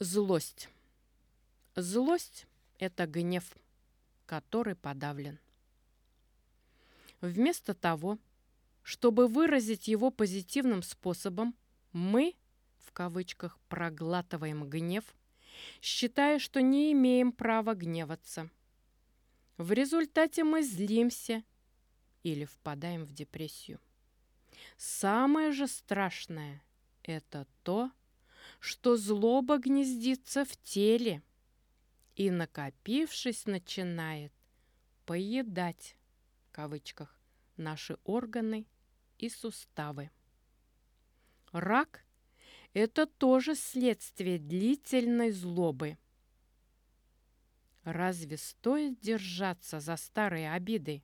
Злость. Злость – это гнев, который подавлен. Вместо того, чтобы выразить его позитивным способом, мы, в кавычках, проглатываем гнев, считая, что не имеем права гневаться. В результате мы злимся или впадаем в депрессию. Самое же страшное – это то, что злоба гнездится в теле и, накопившись, начинает поедать, в кавычках, наши органы и суставы. Рак – это тоже следствие длительной злобы. Разве стоит держаться за старые обиды?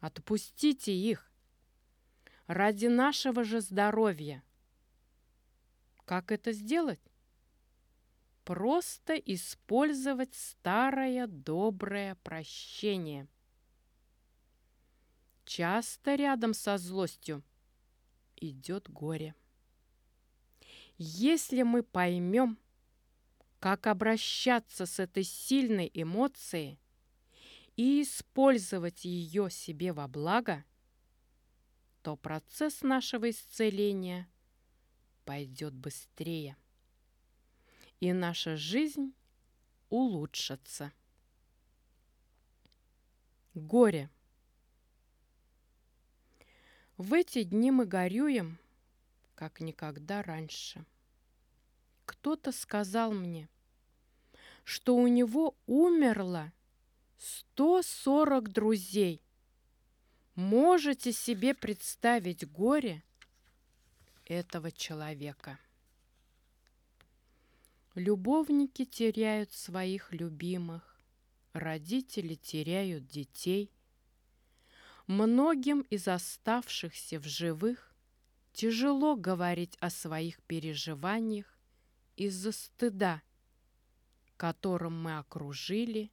Отпустите их. Ради нашего же здоровья – как это сделать? Просто использовать старое доброе прощение. Часто рядом со злостью идет горе. Если мы поймем, как обращаться с этой сильной эмоцией и использовать ее себе во благо, то процесс нашего исцеления – пойдет быстрее. И наша жизнь улучшится. Горе. В эти дни мы горюем, как никогда раньше. Кто-то сказал мне, что у него умерло 140 друзей. Можете себе представить горе, этого человека. Любовники теряют своих любимых, родители теряют детей. Многим из оставшихся в живых тяжело говорить о своих переживаниях из-за стыда, которым мы окружили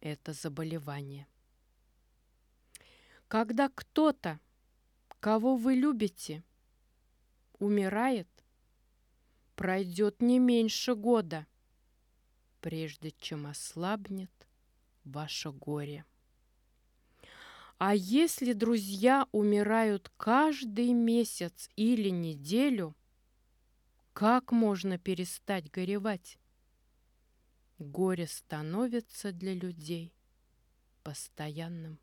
это заболевание. Когда кто-то, кого вы любите, умирает, пройдет не меньше года, прежде чем ослабнет ваше горе. А если друзья умирают каждый месяц или неделю, как можно перестать горевать? Горе становится для людей постоянным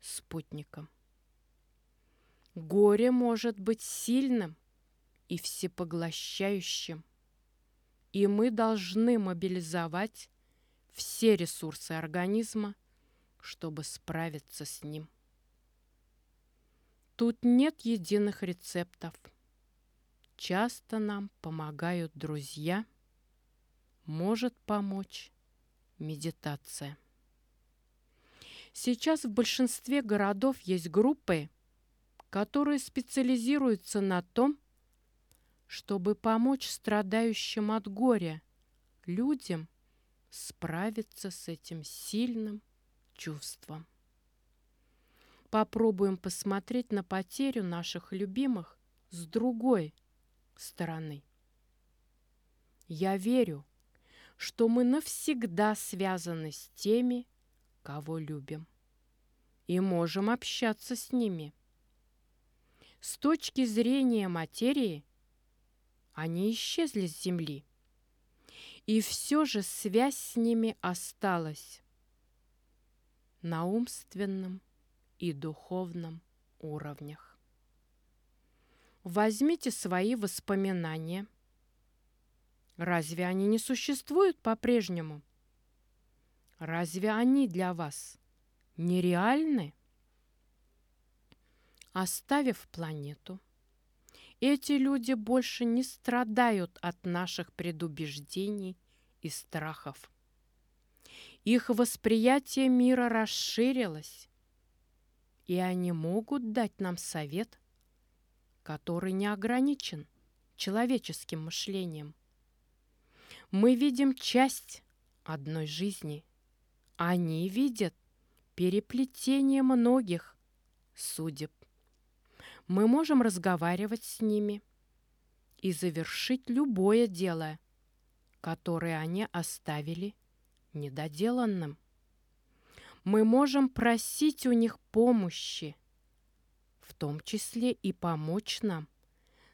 спутником. Горе может быть сильным, и всепоглощающим. И мы должны мобилизовать все ресурсы организма, чтобы справиться с ним. Тут нет единых рецептов. Часто нам помогают друзья. Может помочь медитация. Сейчас в большинстве городов есть группы, которые специализируются на том, чтобы помочь страдающим от горя людям справиться с этим сильным чувством. Попробуем посмотреть на потерю наших любимых с другой стороны. Я верю, что мы навсегда связаны с теми, кого любим, и можем общаться с ними. С точки зрения материи – они исчезли с земли. И все же связь с ними осталась на умственном и духовном уровнях. Возьмите свои воспоминания. Разве они не существуют по-прежнему? Разве они для вас нереальны? Оставив планету, эти люди больше не страдают от наших предубеждений и страхов. Их восприятие мира расширилось, и они могут дать нам совет, который не ограничен человеческим мышлением. Мы видим часть одной жизни. Они видят переплетение многих судеб мы можем разговаривать с ними и завершить любое дело, который они оставили недоделанным. Мы можем просить у них помощи, в том числе и помочь нам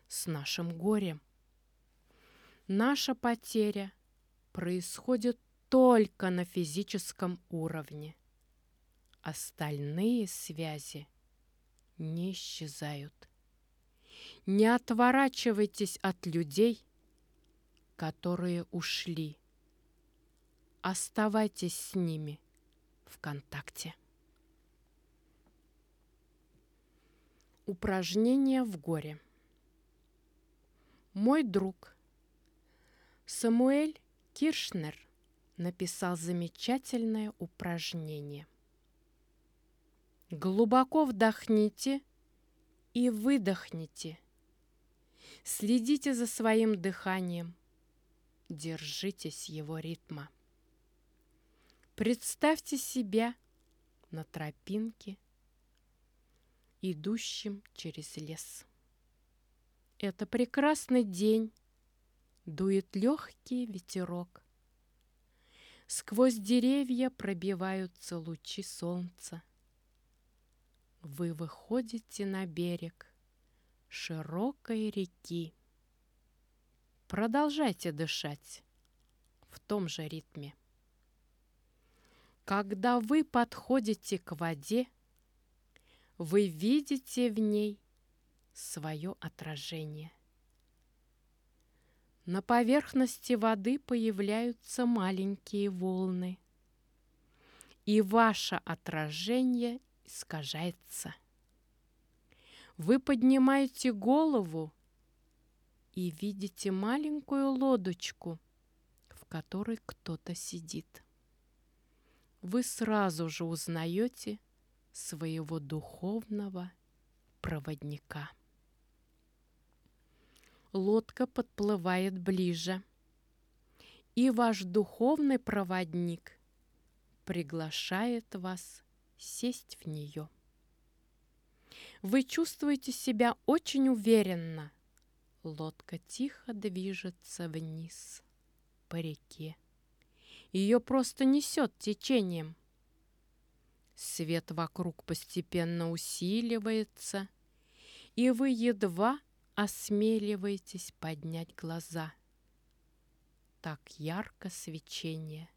с нашим горем. Наша потеря происходит только на физическом уровне. Остальные связи не исчезают. Не отворачивайтесь от людей, которые ушли. Оставайтесь с ними в контакте. Упражнение в горе. Мой друг Самуэль Киршнер написал замечательное упражнение. Глубоко вдохните и выдохните. Следите за своим дыханием. Держитесь его ритма. Представьте себя на тропинке, идущим через лес. Это прекрасный день, дует легкий ветерок. Сквозь деревья пробиваются лучи солнца. Вы выходите на берег широкой реки. Продолжайте дышать в том же ритме. Когда вы подходите к воде, вы видите в ней свое отражение. На поверхности воды появляются маленькие волны, и ваше отражение искажается. Вы поднимаете голову и видите маленькую лодочку, в которой кто-то сидит вы сразу же узнаете своего духовного проводника. Лодка подплывает ближе, и ваш духовный проводник приглашает вас сесть в нее. Вы чувствуете себя очень уверенно. Лодка тихо движется вниз по реке. Ее просто несет течением. Свет вокруг постепенно усиливается, и вы едва осмеливаетесь поднять глаза. Так ярко свечение